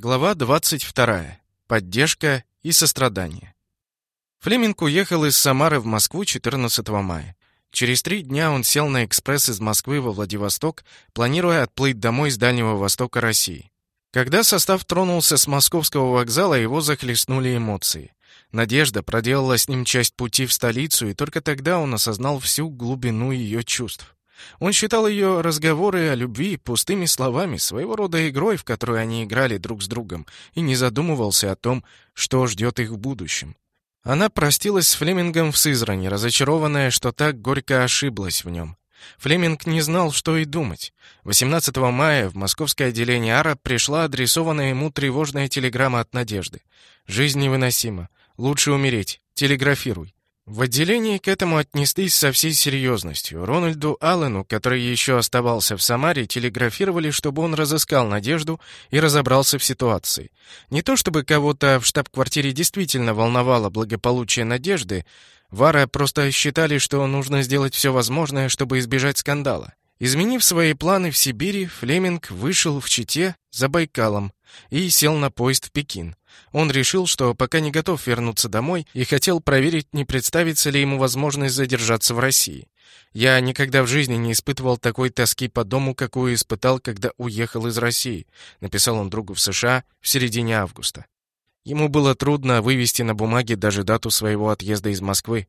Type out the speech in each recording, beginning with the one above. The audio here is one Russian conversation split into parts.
Глава 22. Поддержка и сострадание. Флеминг уехал из Самары в Москву 14 мая. Через три дня он сел на экспресс из Москвы во Владивосток, планируя отплыть домой с Дальнего Востока России. Когда состав тронулся с московского вокзала, его захлестнули эмоции. Надежда проделала с ним часть пути в столицу, и только тогда он осознал всю глубину ее чувств. Он считал ее разговоры о любви пустыми словами, своего рода игрой, в которую они играли друг с другом, и не задумывался о том, что ждет их в будущем. Она простилась с Флемингом в Сызрани, разочарованная, что так горько ошиблась в нем. Флеминг не знал, что и думать. 18 мая в московское отделение АРА пришла адресованная ему тревожная телеграмма от Надежды. «Жизнь невыносима. Лучше умереть. Телеграфируй». В отделении к этому отнеслись со всей серьезностью. Рональду Аллену, который еще оставался в Самаре, телеграфировали, чтобы он разыскал Надежду и разобрался в ситуации. Не то чтобы кого-то в штаб-квартире действительно волновало благополучие Надежды, Вара просто считали, что нужно сделать все возможное, чтобы избежать скандала. Изменив свои планы в Сибири, Флеминг вышел в Чите за Байкалом и сел на поезд в Пекин. Он решил, что пока не готов вернуться домой, и хотел проверить, не представится ли ему возможность задержаться в России. «Я никогда в жизни не испытывал такой тоски по дому, какую испытал, когда уехал из России», написал он другу в США в середине августа. Ему было трудно вывести на бумаге даже дату своего отъезда из Москвы.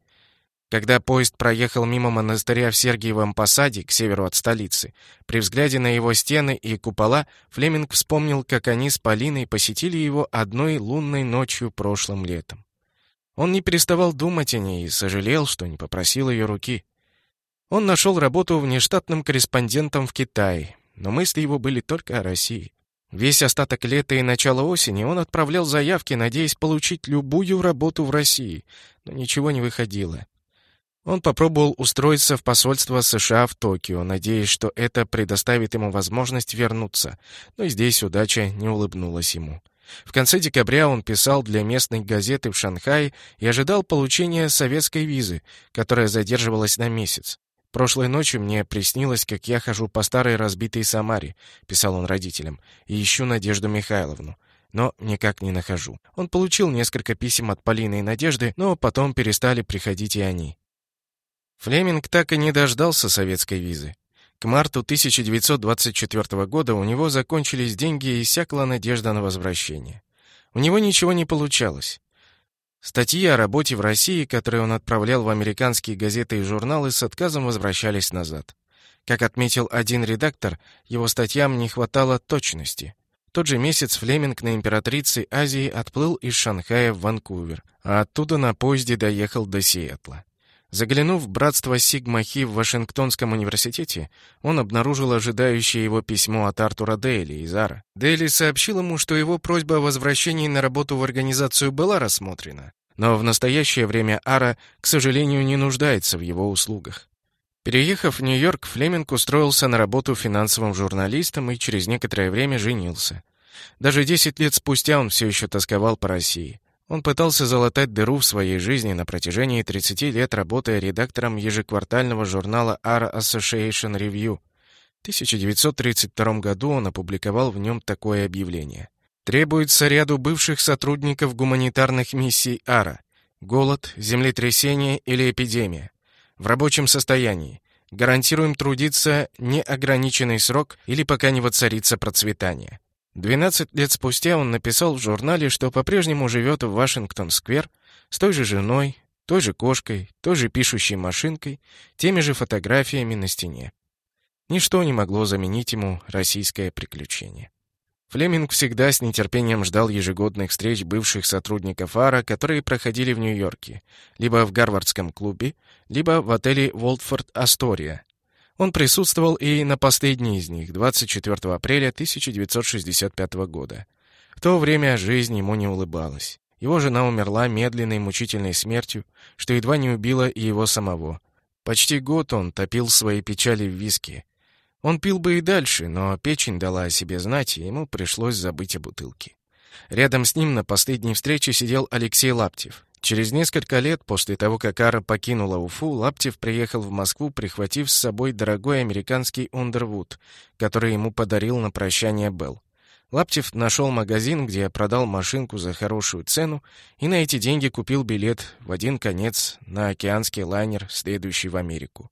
Когда поезд проехал мимо монастыря в Сергиевом Посаде, к северу от столицы, при взгляде на его стены и купола, Флеминг вспомнил, как они с Полиной посетили его одной лунной ночью прошлым летом. Он не переставал думать о ней и сожалел, что не попросил ее руки. Он нашел работу внештатным корреспондентом в Китае, но мысли его были только о России. Весь остаток лета и начало осени он отправлял заявки, надеясь получить любую работу в России, но ничего не выходило. Он попробовал устроиться в посольство США в Токио, надеясь, что это предоставит ему возможность вернуться, но здесь удача не улыбнулась ему. В конце декабря он писал для местной газеты в Шанхае и ожидал получения советской визы, которая задерживалась на месяц. «Прошлой ночью мне приснилось, как я хожу по старой разбитой Самаре», — писал он родителям, — «и ищу Надежду Михайловну но никак не нахожу. Он получил несколько писем от Полины и Надежды, но потом перестали приходить и они. Флеминг так и не дождался советской визы. К марту 1924 года у него закончились деньги и иссякла надежда на возвращение. У него ничего не получалось. Статьи о работе в России, которые он отправлял в американские газеты и журналы, с отказом возвращались назад. Как отметил один редактор, его статьям не хватало точности. В тот же месяц Флеминг на императрице Азии отплыл из Шанхая в Ванкувер, а оттуда на поезде доехал до Сиэтла. Заглянув в братство Сигма-Хи в Вашингтонском университете, он обнаружил ожидающее его письмо от Артура Дейли из Ара. Дейли сообщил ему, что его просьба о возвращении на работу в организацию была рассмотрена, но в настоящее время Ара, к сожалению, не нуждается в его услугах. Переехав в Нью-Йорк, Флеминг устроился на работу финансовым журналистом и через некоторое время женился. Даже 10 лет спустя он все еще тосковал по России. Он пытался залатать дыру в своей жизни на протяжении 30 лет, работая редактором ежеквартального журнала Art Association Review. В 1932 году он опубликовал в нем такое объявление. Требуется ряду бывших сотрудников гуманитарных миссий АРА. Голод, землетрясение или эпидемия. В рабочем состоянии. Гарантируем трудиться неограниченный срок или пока не воцарится процветание. 12 лет спустя он написал в журнале, что по-прежнему живет в Вашингтон-сквер с той же женой, той же кошкой, той же пишущей машинкой, теми же фотографиями на стене. Ничто не могло заменить ему российское приключение. Флеминг всегда с нетерпением ждал ежегодных встреч бывших сотрудников АРА, которые проходили в Нью-Йорке, либо в Гарвардском клубе, либо в отеле «Волтфорд Астория», он присутствовал и на последней из них, 24 апреля 1965 года. В то время жизнь ему не улыбалась. Его жена умерла медленной мучительной смертью, что едва не убило и его самого. Почти год он топил свои печали в виске. Он пил бы и дальше, но печень дала о себе знать, и ему пришлось забыть о бутылке. Рядом с ним на последней встрече сидел Алексей Лаптев. Через несколько лет после того, как Ара покинула Уфу, Лаптев приехал в Москву, прихватив с собой дорогой американский Ундервуд, который ему подарил на прощание Белл. Лаптев нашел магазин, где продал машинку за хорошую цену, и на эти деньги купил билет в один конец на океанский лайнер, следующий в Америку.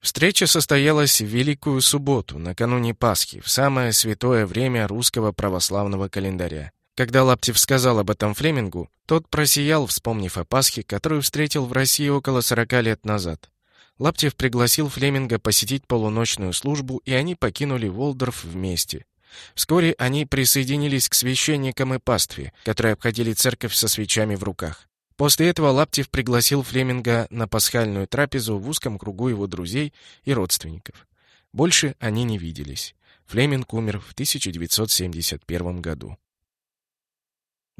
Встреча состоялась в Великую Субботу, накануне Пасхи, в самое святое время русского православного календаря. Когда Лаптев сказал об этом Флемингу, тот просиял, вспомнив о Пасхе, которую встретил в России около 40 лет назад. Лаптев пригласил Флеминга посетить полуночную службу, и они покинули Волдорф вместе. Вскоре они присоединились к священникам и пастве, которые обходили церковь со свечами в руках. После этого Лаптев пригласил Флеминга на пасхальную трапезу в узком кругу его друзей и родственников. Больше они не виделись. Флеминг умер в 1971 году.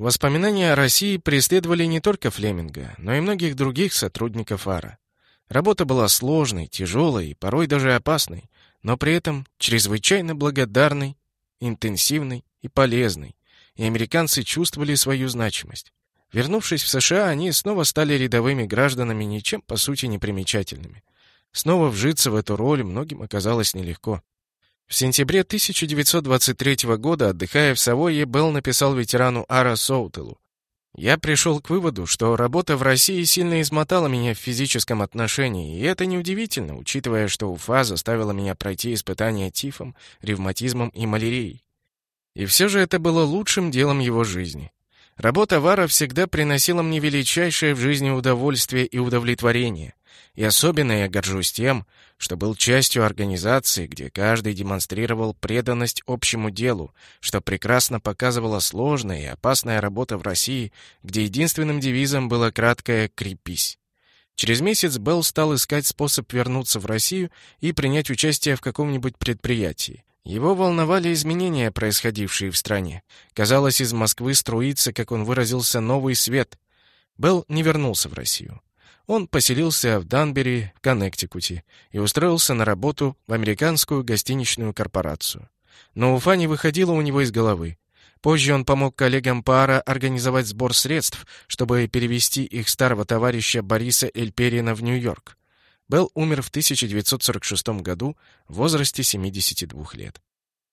Воспоминания о России преследовали не только Флеминга, но и многих других сотрудников АРА. Работа была сложной, тяжелой и порой даже опасной, но при этом чрезвычайно благодарной, интенсивной и полезной, и американцы чувствовали свою значимость. Вернувшись в США, они снова стали рядовыми гражданами, ничем по сути не примечательными. Снова вжиться в эту роль многим оказалось нелегко. В сентябре 1923 года, отдыхая в Савойе, Белл написал ветерану Ара Соутелу. «Я пришел к выводу, что работа в России сильно измотала меня в физическом отношении, и это неудивительно, учитывая, что УФА заставила меня пройти испытания тифом, ревматизмом и малярией. И все же это было лучшим делом его жизни. Работа Вара всегда приносила мне величайшее в жизни удовольствие и удовлетворение. И особенно я горжусь тем, что был частью организации, где каждый демонстрировал преданность общему делу, что прекрасно показывала сложная и опасная работа в России, где единственным девизом было краткое «крепись». Через месяц Белл стал искать способ вернуться в Россию и принять участие в каком-нибудь предприятии. Его волновали изменения, происходившие в стране. Казалось, из Москвы струится, как он выразился, новый свет. Белл не вернулся в Россию. Он поселился в Данбери, Коннектикуте, и устроился на работу в американскую гостиничную корпорацию. Но Уфа не выходила у него из головы. Позже он помог коллегам Пара организовать сбор средств, чтобы перевести их старого товарища Бориса Эльперина в Нью-Йорк. Белл умер в 1946 году в возрасте 72 лет.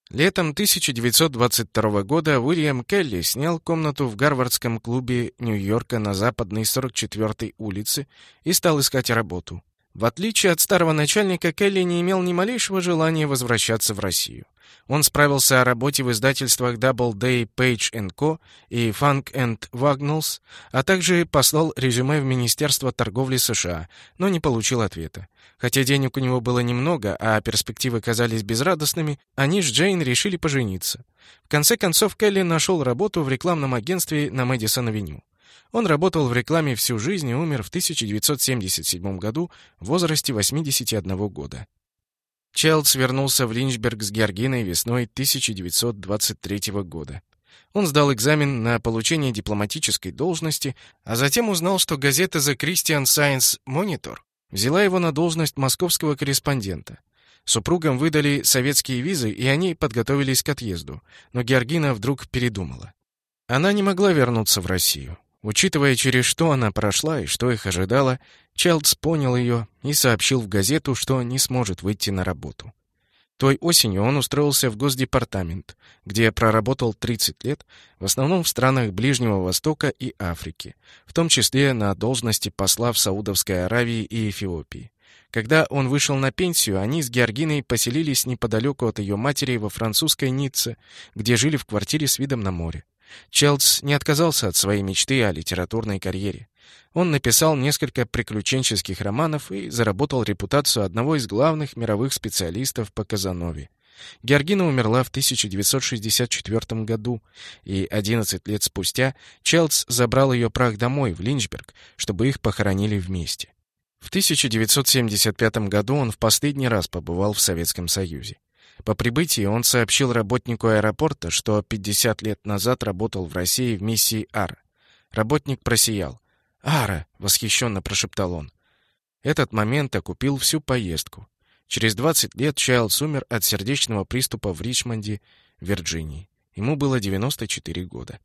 Летом 1922 года Уильям Келли снял комнату в Гарвардском клубе Нью-Йорка на западной 44-й улице и стал искать работу. В отличие от старого начальника, Келли не имел ни малейшего желания возвращаться в Россию. Он справился о работе в издательствах Doubleday, Page Co. и Funk and Wagnalls, а также послал резюме в Министерство торговли США, но не получил ответа. Хотя денег у него было немного, а перспективы казались безрадостными, они с Джейн решили пожениться. В конце концов, Келли нашел работу в рекламном агентстве на Мэдисон-авеню. Он работал в рекламе всю жизнь и умер в 1977 году в возрасте 81 года. Челдс вернулся в Линчберг с Георгиной весной 1923 года. Он сдал экзамен на получение дипломатической должности, а затем узнал, что газета The Christian Science Monitor взяла его на должность московского корреспондента. Супругам выдали советские визы, и они подготовились к отъезду, но Георгина вдруг передумала. Она не могла вернуться в Россию. Учитывая, через что она прошла и что их ожидало, Челдс понял ее и сообщил в газету, что не сможет выйти на работу. Той осенью он устроился в Госдепартамент, где проработал 30 лет, в основном в странах Ближнего Востока и Африки, в том числе на должности посла в Саудовской Аравии и Эфиопии. Когда он вышел на пенсию, они с Георгиной поселились неподалеку от ее матери во французской Ницце, где жили в квартире с видом на море. Челдс не отказался от своей мечты о литературной карьере. Он написал несколько приключенческих романов и заработал репутацию одного из главных мировых специалистов по Казанове. Георгина умерла в 1964 году, и 11 лет спустя Челдс забрал ее прах домой, в Линчберг, чтобы их похоронили вместе. В 1975 году он в последний раз побывал в Советском Союзе. По прибытии он сообщил работнику аэропорта, что 50 лет назад работал в России в миссии АР. Работник просиял. «Ара!» — восхищенно прошептал он. Этот момент окупил всю поездку. Через 20 лет Чайлдс умер от сердечного приступа в Ричмонде, Вирджинии. Ему было 94 года.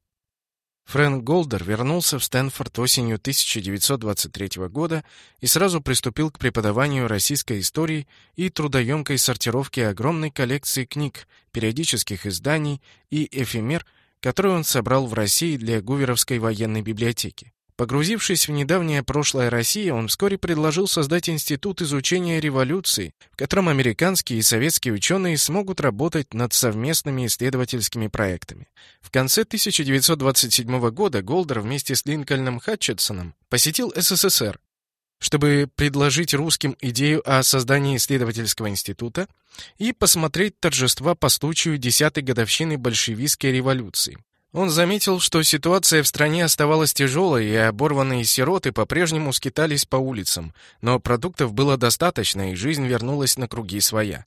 Фрэнк Голдер вернулся в Стэнфорд осенью 1923 года и сразу приступил к преподаванию российской истории и трудоемкой сортировке огромной коллекции книг, периодических изданий и эфемер, которые он собрал в России для Гуверовской военной библиотеки. Погрузившись в недавнее прошлое России, он вскоре предложил создать институт изучения революции, в котором американские и советские ученые смогут работать над совместными исследовательскими проектами. В конце 1927 года Голдер вместе с Линкольном Хатчетсоном посетил СССР, чтобы предложить русским идею о создании исследовательского института и посмотреть торжества по случаю 10-й годовщины большевистской революции. Он заметил, что ситуация в стране оставалась тяжелой, и оборванные сироты по-прежнему скитались по улицам, но продуктов было достаточно, и жизнь вернулась на круги своя.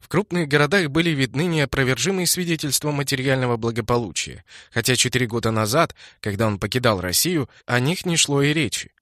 В крупных городах были видны неопровержимые свидетельства материального благополучия, хотя четыре года назад, когда он покидал Россию, о них не шло и речи.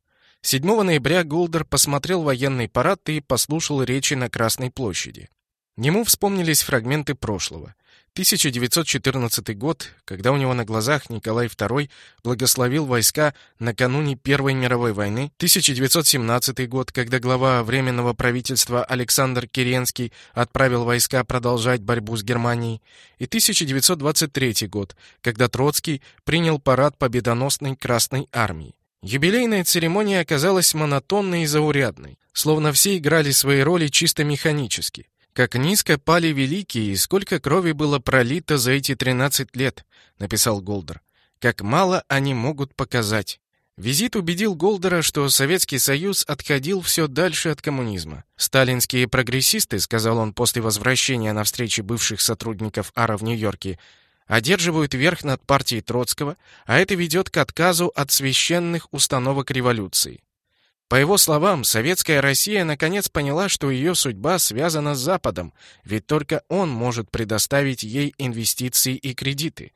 7 ноября Голдер посмотрел военный парад и послушал речи на Красной площади. Ему вспомнились фрагменты прошлого. 1914 год, когда у него на глазах Николай II благословил войска накануне Первой мировой войны, 1917 год, когда глава Временного правительства Александр Керенский отправил войска продолжать борьбу с Германией, и 1923 год, когда Троцкий принял парад победоносной Красной армии. Юбилейная церемония оказалась монотонной и заурядной, словно все играли свои роли чисто механически. «Как низко пали великие, и сколько крови было пролито за эти 13 лет», — написал Голдер. «Как мало они могут показать». Визит убедил Голдера, что Советский Союз отходил все дальше от коммунизма. «Сталинские прогрессисты», — сказал он после возвращения на встрече бывших сотрудников АРА в Нью-Йорке, одерживают верх над партией Троцкого, а это ведет к отказу от священных установок революции. По его словам, советская Россия наконец поняла, что ее судьба связана с Западом, ведь только он может предоставить ей инвестиции и кредиты.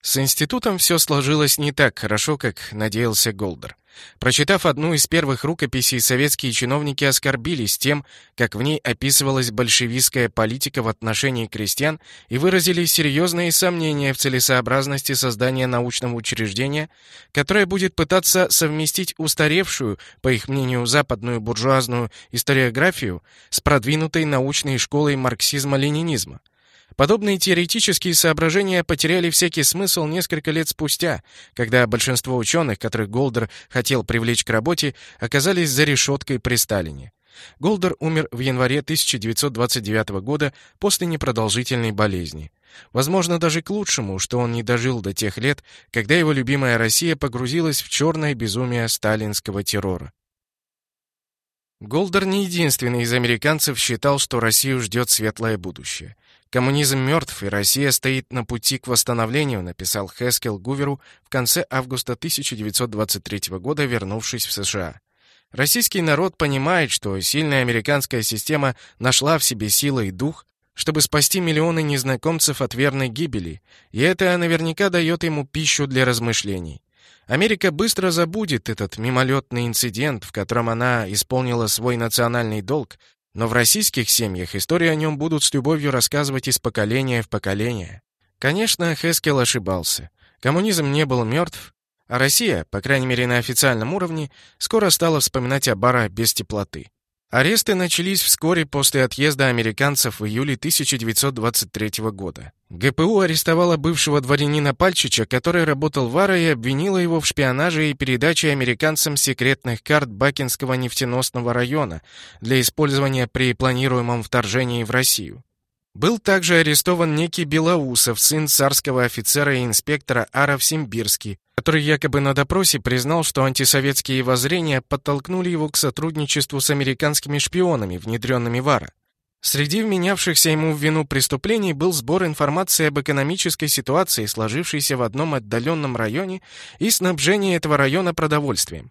С институтом все сложилось не так хорошо, как надеялся Голдер. Прочитав одну из первых рукописей, советские чиновники оскорбились тем, как в ней описывалась большевистская политика в отношении крестьян и выразили серьезные сомнения в целесообразности создания научного учреждения, которое будет пытаться совместить устаревшую, по их мнению, западную буржуазную историографию с продвинутой научной школой марксизма-ленинизма. Подобные теоретические соображения потеряли всякий смысл несколько лет спустя, когда большинство ученых, которых Голдер хотел привлечь к работе, оказались за решеткой при Сталине. Голдер умер в январе 1929 года после непродолжительной болезни. Возможно, даже к лучшему, что он не дожил до тех лет, когда его любимая Россия погрузилась в черное безумие сталинского террора. Голдер не единственный из американцев считал, что Россию ждет светлое будущее. «Коммунизм мертв, и Россия стоит на пути к восстановлению», написал Хескел Гуверу в конце августа 1923 года, вернувшись в США. Российский народ понимает, что сильная американская система нашла в себе силы и дух, чтобы спасти миллионы незнакомцев от верной гибели, и это наверняка дает ему пищу для размышлений. Америка быстро забудет этот мимолетный инцидент, в котором она исполнила свой национальный долг, но в российских семьях истории о нем будут с любовью рассказывать из поколения в поколение. Конечно, Хескел ошибался. Коммунизм не был мертв, а Россия, по крайней мере на официальном уровне, скоро стала вспоминать о Бара без теплоты. Аресты начались вскоре после отъезда американцев в июле 1923 года. ГПУ арестовала бывшего дворянина Пальчича, который работал в АРА и обвинила его в шпионаже и передаче американцам секретных карт Бакинского нефтеносного района для использования при планируемом вторжении в Россию. Был также арестован некий Белоусов, сын царского офицера и инспектора Ара в Симбирске, который якобы на допросе признал, что антисоветские воззрения подтолкнули его к сотрудничеству с американскими шпионами, внедренными в Ара. Среди вменявшихся ему в вину преступлений был сбор информации об экономической ситуации, сложившейся в одном отдаленном районе, и снабжение этого района продовольствием.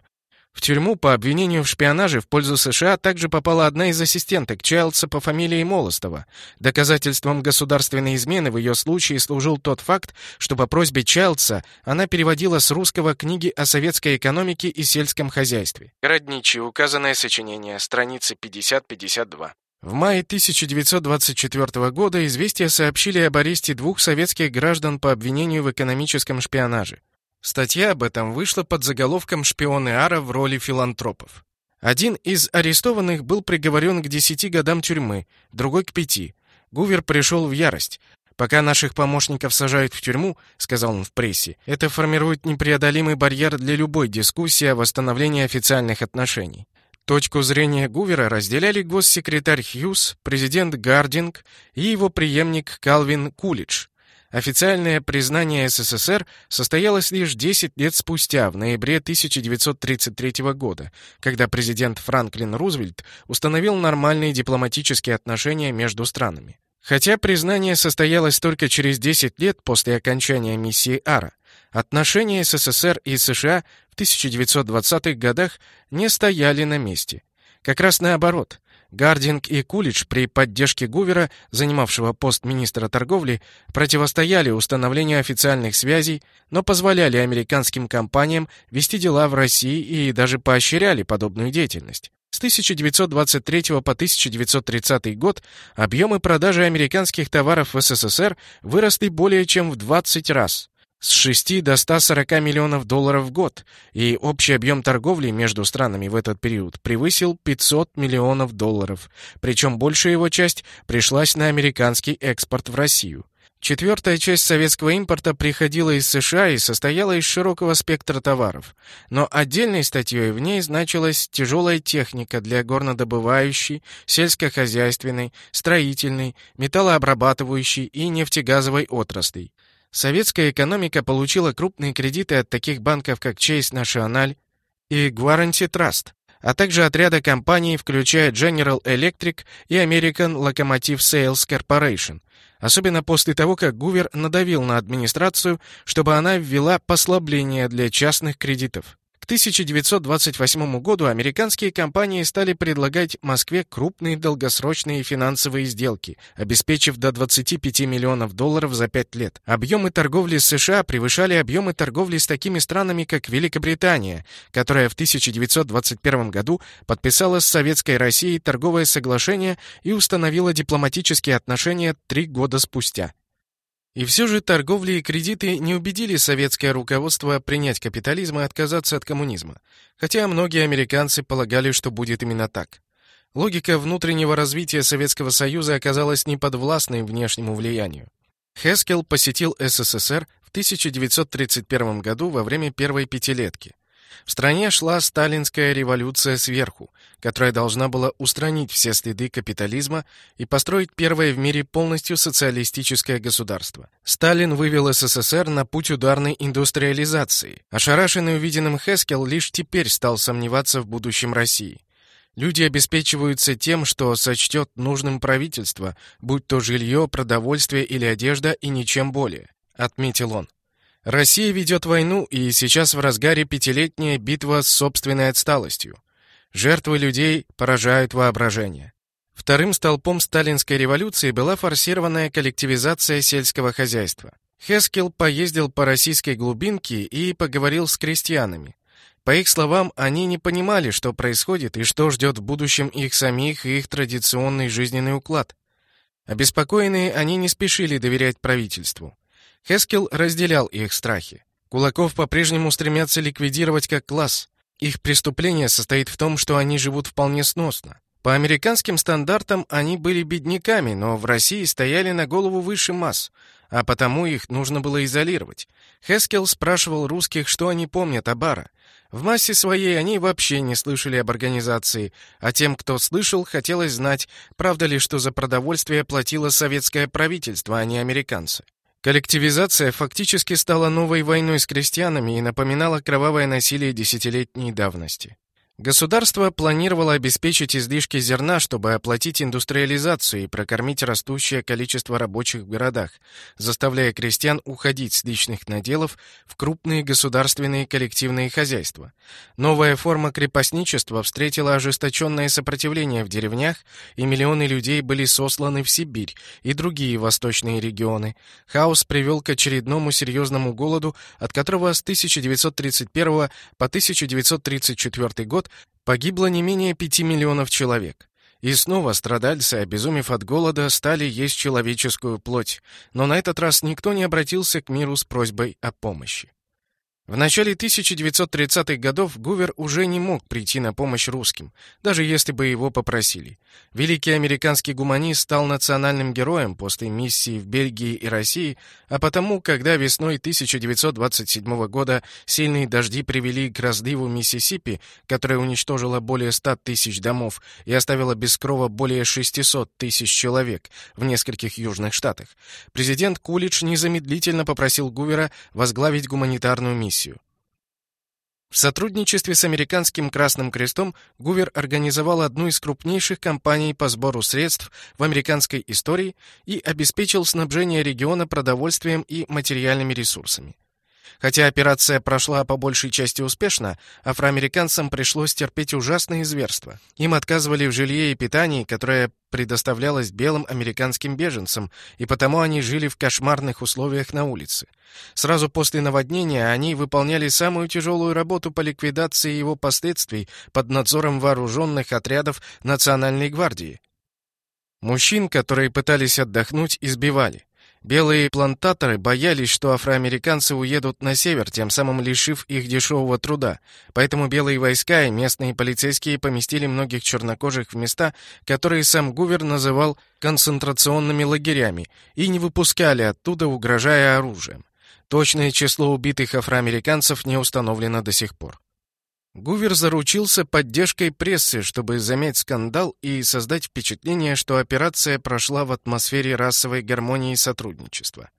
В тюрьму по обвинению в шпионаже в пользу США также попала одна из ассистенток Чайлдса по фамилии Молостова. Доказательством государственной измены в ее случае служил тот факт, что по просьбе Чайлдса она переводила с русского книги о советской экономике и сельском хозяйстве. Городничий, указанное сочинение, страницы 50-52. В мае 1924 года «Известия» сообщили об аресте двух советских граждан по обвинению в экономическом шпионаже. Статья об этом вышла под заголовком «Шпионы Ара в роли филантропов». Один из арестованных был приговорен к 10 годам тюрьмы, другой к пяти. Гувер пришел в ярость. «Пока наших помощников сажают в тюрьму», — сказал он в прессе, «это формирует непреодолимый барьер для любой дискуссии о восстановлении официальных отношений». Точку зрения Гувера разделяли госсекретарь Хьюз, президент Гардинг и его преемник Калвин Кулидж. Официальное признание СССР состоялось лишь 10 лет спустя, в ноябре 1933 года, когда президент Франклин Рузвельт установил нормальные дипломатические отношения между странами. Хотя признание состоялось только через 10 лет после окончания миссии Ара, отношения СССР и США в 1920-х годах не стояли на месте. Как раз наоборот – Гардинг и Кулич при поддержке Гувера, занимавшего пост министра торговли, противостояли установлению официальных связей, но позволяли американским компаниям вести дела в России и даже поощряли подобную деятельность. С 1923 по 1930 год объемы продажи американских товаров в СССР выросли более чем в 20 раз с 6 до 140 миллионов долларов в год, и общий объем торговли между странами в этот период превысил 500 миллионов долларов, причем большая его часть пришлась на американский экспорт в Россию. Четвертая часть советского импорта приходила из США и состояла из широкого спектра товаров, но отдельной статьей в ней значилась тяжелая техника для горнодобывающей, сельскохозяйственной, строительной, металлообрабатывающей и нефтегазовой отраслей. Советская экономика получила крупные кредиты от таких банков, как Chase National и Guaranty Trust, а также от ряда компаний, включая General Electric и American Locomotive Sales Corporation, особенно после того, как Гувер надавил на администрацию, чтобы она ввела послабления для частных кредитов. 1928 году американские компании стали предлагать Москве крупные долгосрочные финансовые сделки, обеспечив до 25 миллионов долларов за 5 лет. Объемы торговли с США превышали объемы торговли с такими странами, как Великобритания, которая в 1921 году подписала с Советской Россией торговое соглашение и установила дипломатические отношения три года спустя. И все же торговли и кредиты не убедили советское руководство принять капитализм и отказаться от коммунизма, хотя многие американцы полагали, что будет именно так. Логика внутреннего развития Советского Союза оказалась неподвластной внешнему влиянию. Хескел посетил СССР в 1931 году во время первой пятилетки. В стране шла сталинская революция сверху, которая должна была устранить все следы капитализма и построить первое в мире полностью социалистическое государство. Сталин вывел СССР на путь ударной индустриализации. Ошарашенный увиденным Хескел лишь теперь стал сомневаться в будущем России. Люди обеспечиваются тем, что сочтет нужным правительство, будь то жилье, продовольствие или одежда, и ничем более, отметил он. Россия ведет войну, и сейчас в разгаре пятилетняя битва с собственной отсталостью. Жертвы людей поражают воображение. Вторым столпом сталинской революции была форсированная коллективизация сельского хозяйства. Хескел поездил по российской глубинке и поговорил с крестьянами. По их словам, они не понимали, что происходит и что ждет в будущем их самих и их традиционный жизненный уклад. Обеспокоенные, они не спешили доверять правительству. Хескел разделял их страхи. Кулаков по-прежнему стремятся ликвидировать как класс. Их преступление состоит в том, что они живут вполне сносно. По американским стандартам они были бедняками, но в России стояли на голову выше масс, а потому их нужно было изолировать. Хескел спрашивал русских, что они помнят о Бара. В массе своей они вообще не слышали об организации, а тем, кто слышал, хотелось знать, правда ли, что за продовольствие платило советское правительство, а не американцы. Коллективизация фактически стала новой войной с крестьянами и напоминала кровавое насилие десятилетней давности. Государство планировало обеспечить излишки зерна, чтобы оплатить индустриализацию и прокормить растущее количество рабочих в городах, заставляя крестьян уходить с личных наделов в крупные государственные коллективные хозяйства. Новая форма крепостничества встретила ожесточенное сопротивление в деревнях, и миллионы людей были сосланы в Сибирь и другие восточные регионы. Хаос привел к очередному серьезному голоду, от которого с 1931 по 1934 год погибло не менее пяти миллионов человек. И снова страдальцы, обезумев от голода, стали есть человеческую плоть, но на этот раз никто не обратился к миру с просьбой о помощи. В начале 1930-х годов Гувер уже не мог прийти на помощь русским, даже если бы его попросили. Великий американский гуманист стал национальным героем после миссии в Бельгии и России, а потому, когда весной 1927 года сильные дожди привели к разливу Миссисипи, которая уничтожила более 100 тысяч домов и оставила без крова более 600 тысяч человек в нескольких южных штатах, президент Кулич незамедлительно попросил Гувера возглавить гуманитарную миссию. В сотрудничестве с Американским Красным Крестом Гувер организовал одну из крупнейших кампаний по сбору средств в американской истории и обеспечил снабжение региона продовольствием и материальными ресурсами. Хотя операция прошла по большей части успешно, афроамериканцам пришлось терпеть ужасные зверства. Им отказывали в жилье и питании, которое предоставлялось белым американским беженцам, и потому они жили в кошмарных условиях на улице. Сразу после наводнения они выполняли самую тяжелую работу по ликвидации его последствий под надзором вооруженных отрядов Национальной гвардии. Мужчин, которые пытались отдохнуть, избивали. Белые плантаторы боялись, что афроамериканцы уедут на север, тем самым лишив их дешевого труда. Поэтому белые войска и местные полицейские поместили многих чернокожих в места, которые сам Гувер называл концентрационными лагерями, и не выпускали оттуда, угрожая оружием. Точное число убитых афроамериканцев не установлено до сих пор. Гувер заручился поддержкой прессы, чтобы замять скандал и создать впечатление, что операция прошла в атмосфере расовой гармонии и сотрудничества.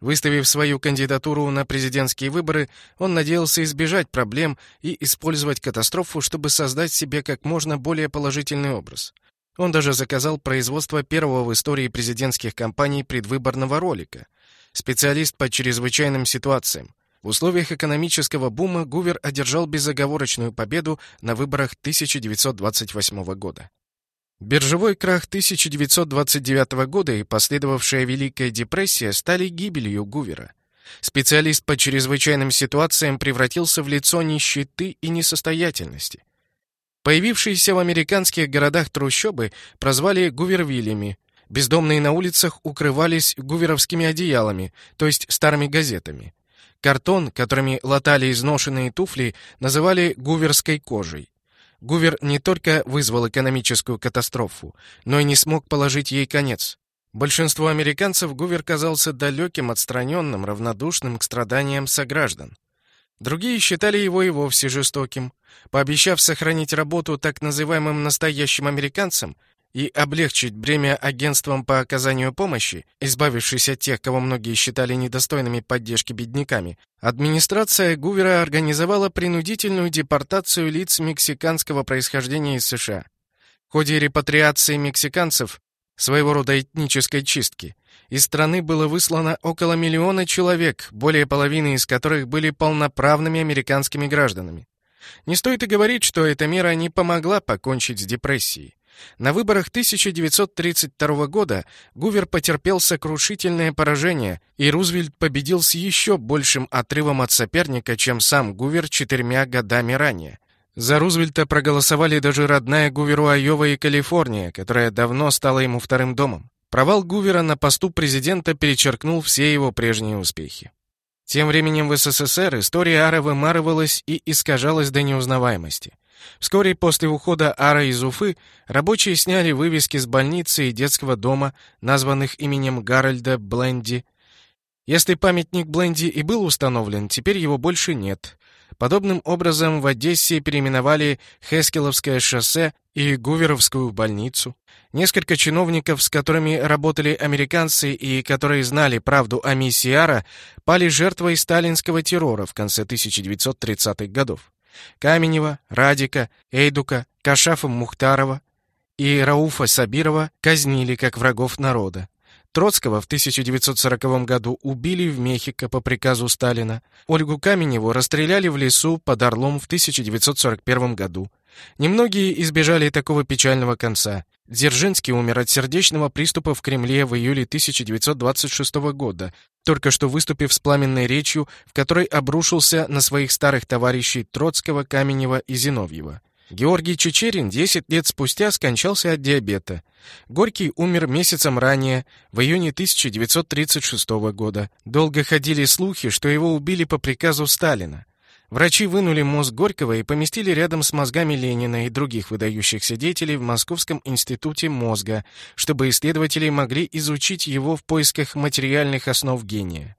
Выставив свою кандидатуру на президентские выборы, он надеялся избежать проблем и использовать катастрофу, чтобы создать себе как можно более положительный образ. Он даже заказал производство первого в истории президентских кампаний предвыборного ролика. Специалист по чрезвычайным ситуациям. В условиях экономического бума Гувер одержал безоговорочную победу на выборах 1928 года. Биржевой крах 1929 года и последовавшая Великая депрессия стали гибелью Гувера. Специалист по чрезвычайным ситуациям превратился в лицо нищеты и несостоятельности. Появившиеся в американских городах трущобы прозвали гувервиллями. Бездомные на улицах укрывались гуверовскими одеялами, то есть старыми газетами. Картон, которыми латали изношенные туфли, называли гуверской кожей. Гувер не только вызвал экономическую катастрофу, но и не смог положить ей конец. Большинству американцев Гувер казался далеким, отстраненным, равнодушным к страданиям сограждан. Другие считали его и вовсе жестоким. Пообещав сохранить работу так называемым настоящим американцам, и облегчить бремя агентствам по оказанию помощи, избавившись от тех, кого многие считали недостойными поддержки бедняками, администрация Гувера организовала принудительную депортацию лиц мексиканского происхождения из США. В ходе репатриации мексиканцев, своего рода этнической чистки, из страны было выслано около миллиона человек, более половины из которых были полноправными американскими гражданами. Не стоит и говорить, что эта мера не помогла покончить с депрессией. На выборах 1932 года Гувер потерпел сокрушительное поражение, и Рузвельт победил с еще большим отрывом от соперника, чем сам Гувер четырьмя годами ранее. За Рузвельта проголосовали даже родная Гуверу Айова и Калифорния, которая давно стала ему вторым домом. Провал Гувера на посту президента перечеркнул все его прежние успехи. Тем временем в СССР история Ара вымарывалась и искажалась до неузнаваемости. Вскоре после ухода Ара из Уфы рабочие сняли вывески с больницы и детского дома, названных именем Гарольда Бленди. Если памятник Бленди и был установлен, теперь его больше нет. Подобным образом в Одессе переименовали Хескеловское шоссе и Гуверовскую больницу. Несколько чиновников, с которыми работали американцы и которые знали правду о миссии Ара, пали жертвой сталинского террора в конце 1930-х годов. Каменева, Радика, Эйдука, Кашафа Мухтарова и Рауфа Сабирова казнили как врагов народа. Троцкого в 1940 году убили в Мехико по приказу Сталина. Ольгу Каменеву расстреляли в лесу под Орлом в 1941 году. Немногие избежали такого печального конца. Дзержинский умер от сердечного приступа в Кремле в июле 1926 года, только что выступив с пламенной речью, в которой обрушился на своих старых товарищей Троцкого, Каменева и Зиновьева. Георгий Чечерин 10 лет спустя скончался от диабета. Горький умер месяцем ранее, в июне 1936 года. Долго ходили слухи, что его убили по приказу Сталина. Врачи вынули мозг Горького и поместили рядом с мозгами Ленина и других выдающихся деятелей в Московском институте мозга, чтобы исследователи могли изучить его в поисках материальных основ гения.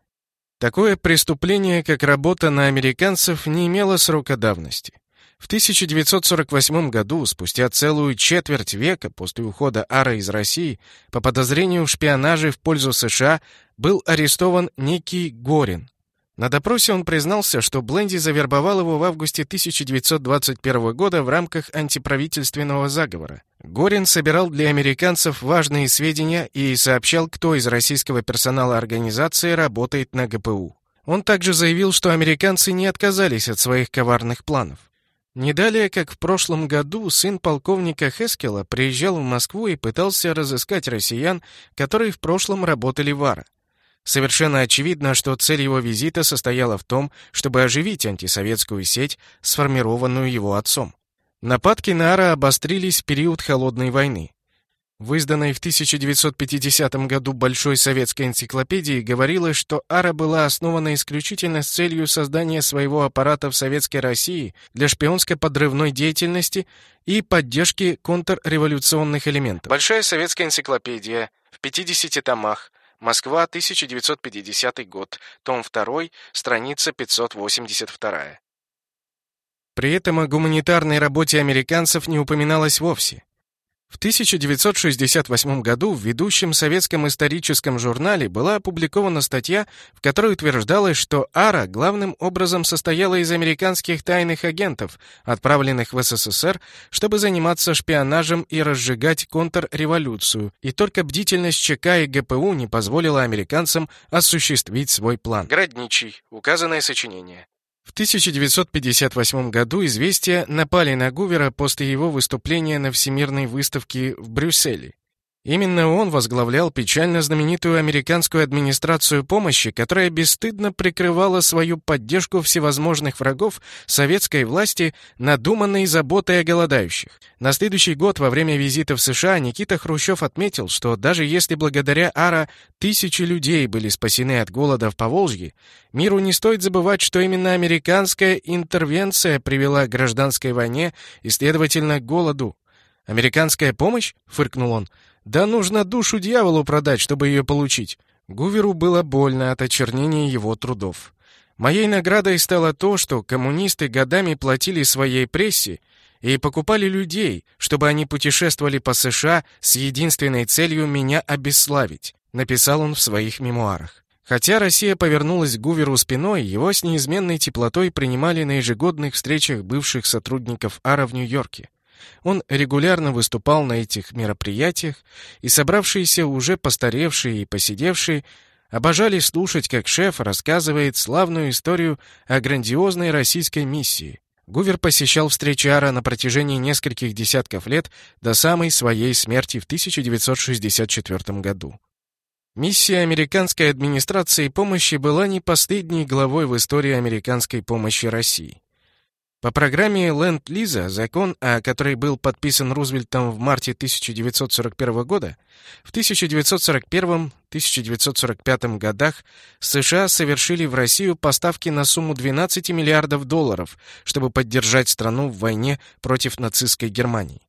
Такое преступление, как работа на американцев, не имело срока давности. В 1948 году, спустя целую четверть века после ухода Ара из России, по подозрению в шпионаже в пользу США был арестован некий Горин. На допросе он признался, что Бленди завербовал его в августе 1921 года в рамках антиправительственного заговора. Горин собирал для американцев важные сведения и сообщал, кто из российского персонала организации работает на ГПУ. Он также заявил, что американцы не отказались от своих коварных планов. Не далее, как в прошлом году, сын полковника Хескела приезжал в Москву и пытался разыскать россиян, которые в прошлом работали в АРА. Совершенно очевидно, что цель его визита состояла в том, чтобы оживить антисоветскую сеть, сформированную его отцом. Нападки на АРА обострились в период Холодной войны. В изданной в 1950 году Большой советской энциклопедии говорилось, что АРА была основана исключительно с целью создания своего аппарата в Советской России для шпионско-подрывной деятельности и поддержки контрреволюционных элементов. Большая советская энциклопедия в 50 томах, Москва, 1950 год, том 2, страница 582. При этом о гуманитарной работе американцев не упоминалось вовсе. В 1968 году в ведущем советском историческом журнале была опубликована статья, в которой утверждалось, что АРА главным образом состояла из американских тайных агентов, отправленных в СССР, чтобы заниматься шпионажем и разжигать контрреволюцию, и только бдительность ЧК и ГПУ не позволила американцам осуществить свой план. Городничий. Указанное сочинение. В 1958 году «Известия» напали на Гувера после его выступления на Всемирной выставке в Брюсселе. Именно он возглавлял печально знаменитую американскую администрацию помощи, которая бесстыдно прикрывала свою поддержку всевозможных врагов советской власти надуманной заботой о голодающих. На следующий год во время визита в США Никита Хрущев отметил, что даже если благодаря АРА тысячи людей были спасены от голода в Поволжье, миру не стоит забывать, что именно американская интервенция привела к гражданской войне и, следовательно, к голоду. «Американская помощь?» — фыркнул он — да нужно душу дьяволу продать, чтобы ее получить. Гуверу было больно от очернения его трудов. Моей наградой стало то, что коммунисты годами платили своей прессе и покупали людей, чтобы они путешествовали по США с единственной целью меня обесславить, написал он в своих мемуарах. Хотя Россия повернулась к Гуверу спиной, его с неизменной теплотой принимали на ежегодных встречах бывших сотрудников АРА в Нью-Йорке. Он регулярно выступал на этих мероприятиях, и собравшиеся уже постаревшие и посидевшие обожали слушать, как шеф рассказывает славную историю о грандиозной российской миссии. Гувер посещал встречи Ара на протяжении нескольких десятков лет до самой своей смерти в 1964 году. Миссия американской администрации помощи была не последней главой в истории американской помощи России. По программе Ленд-Лиза, закон, о который был подписан Рузвельтом в марте 1941 года, в 1941-1945 годах США совершили в Россию поставки на сумму 12 миллиардов долларов, чтобы поддержать страну в войне против нацистской Германии.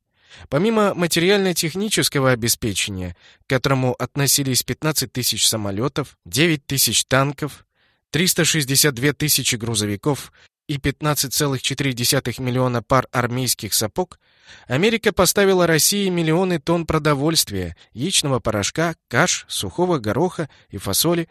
Помимо материально-технического обеспечения, к которому относились 15 тысяч самолетов, 9 тысяч танков, 362 тысячи грузовиков и 15,4 миллиона пар армейских сапог, Америка поставила России миллионы тонн продовольствия, яичного порошка, каш, сухого гороха и фасоли,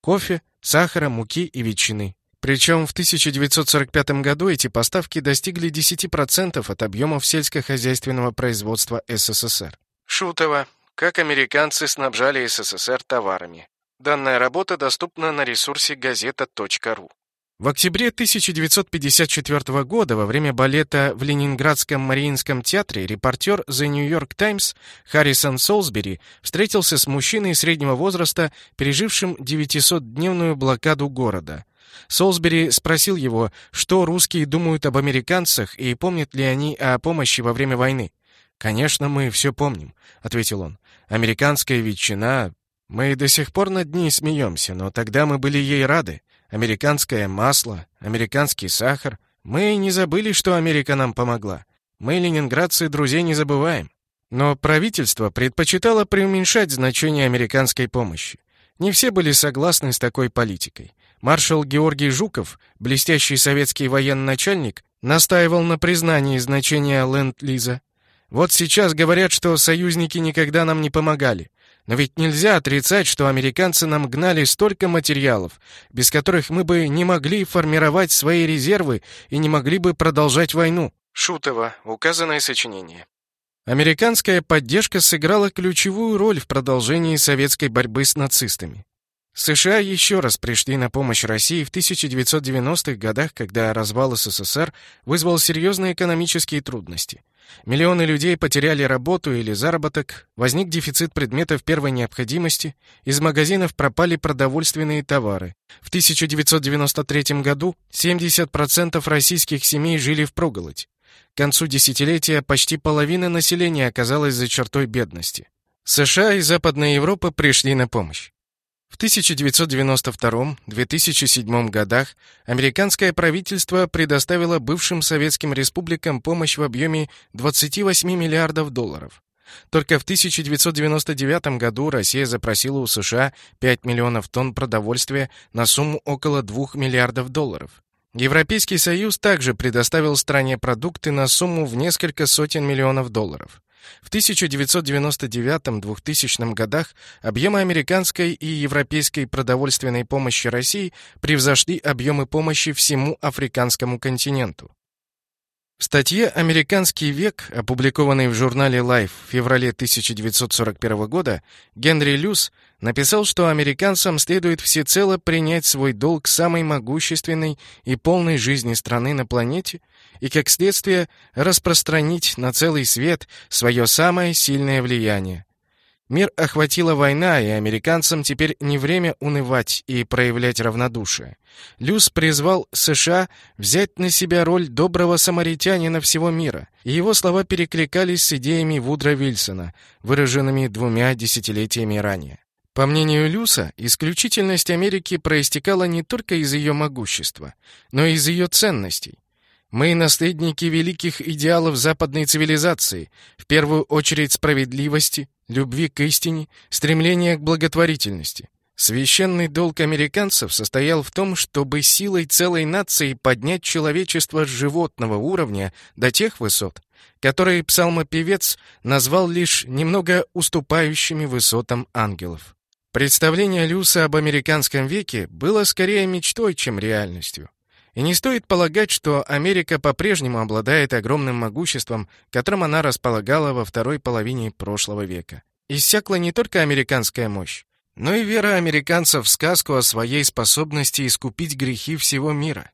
кофе, сахара, муки и ветчины. Причем в 1945 году эти поставки достигли 10% от объемов сельскохозяйственного производства СССР. Шутова. Как американцы снабжали СССР товарами. Данная работа доступна на ресурсе газета.ру. В октябре 1954 года во время балета в Ленинградском Мариинском театре репортер The New York Times Харрисон Солсбери встретился с мужчиной среднего возраста, пережившим 900-дневную блокаду города. Солсбери спросил его, что русские думают об американцах и помнят ли они о помощи во время войны. «Конечно, мы все помним», — ответил он. «Американская ветчина... Мы до сих пор над ней смеемся, но тогда мы были ей рады. Американское масло, американский сахар. Мы не забыли, что Америка нам помогла. Мы, ленинградцы, друзей не забываем». Но правительство предпочитало преуменьшать значение американской помощи. Не все были согласны с такой политикой. Маршал Георгий Жуков, блестящий советский военачальник, настаивал на признании значения ленд-лиза. Вот сейчас говорят, что союзники никогда нам не помогали. Но ведь нельзя отрицать, что американцы нам гнали столько материалов, без которых мы бы не могли формировать свои резервы и не могли бы продолжать войну. Шутова. Указанное сочинение. Американская поддержка сыграла ключевую роль в продолжении советской борьбы с нацистами. США еще раз пришли на помощь России в 1990-х годах, когда развал СССР вызвал серьезные экономические трудности. Миллионы людей потеряли работу или заработок, возник дефицит предметов первой необходимости, из магазинов пропали продовольственные товары. В 1993 году 70% российских семей жили в проголодь. К концу десятилетия почти половина населения оказалась за чертой бедности. США и Западная Европа пришли на помощь. В 1992-2007 годах американское правительство предоставило бывшим советским республикам помощь в объеме 28 миллиардов долларов. Только в 1999 году Россия запросила у США 5 миллионов тонн продовольствия на сумму около 2 миллиардов долларов. Европейский Союз также предоставил стране продукты на сумму в несколько сотен миллионов долларов. В 1999-2000 годах объемы американской и европейской продовольственной помощи России превзошли объемы помощи всему африканскому континенту. В статье «Американский век», опубликованной в журнале Life в феврале 1941 года, Генри Люс написал, что американцам следует всецело принять свой долг самой могущественной и полной жизни страны на планете и, как следствие, распространить на целый свет свое самое сильное влияние. Мир охватила война, и американцам теперь не время унывать и проявлять равнодушие. Люс призвал США взять на себя роль доброго самаритянина всего мира, и его слова перекликались с идеями Вудра Вильсона, выраженными двумя десятилетиями ранее. По мнению Люса, исключительность Америки проистекала не только из ее могущества, но и из ее ценностей. Мы наследники великих идеалов западной цивилизации, в первую очередь справедливости, любви к истине, стремления к благотворительности. Священный долг американцев состоял в том, чтобы силой целой нации поднять человечество с животного уровня до тех высот, которые псалмопевец назвал лишь немного уступающими высотам ангелов. Представление Люса об американском веке было скорее мечтой, чем реальностью. И не стоит полагать, что Америка по-прежнему обладает огромным могуществом, которым она располагала во второй половине прошлого века. Иссякла не только американская мощь, но и вера американцев в сказку о своей способности искупить грехи всего мира.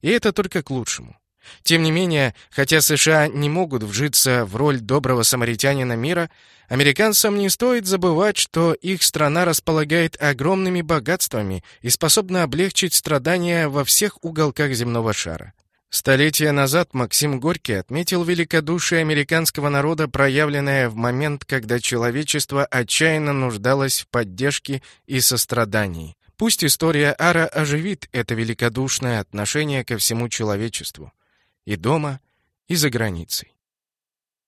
И это только к лучшему. Тем не менее, хотя США не могут вжиться в роль доброго самаритянина мира, американцам не стоит забывать, что их страна располагает огромными богатствами и способна облегчить страдания во всех уголках земного шара. Столетия назад Максим Горький отметил великодушие американского народа, проявленное в момент, когда человечество отчаянно нуждалось в поддержке и сострадании. Пусть история Ара оживит это великодушное отношение ко всему человечеству и дома, и за границей.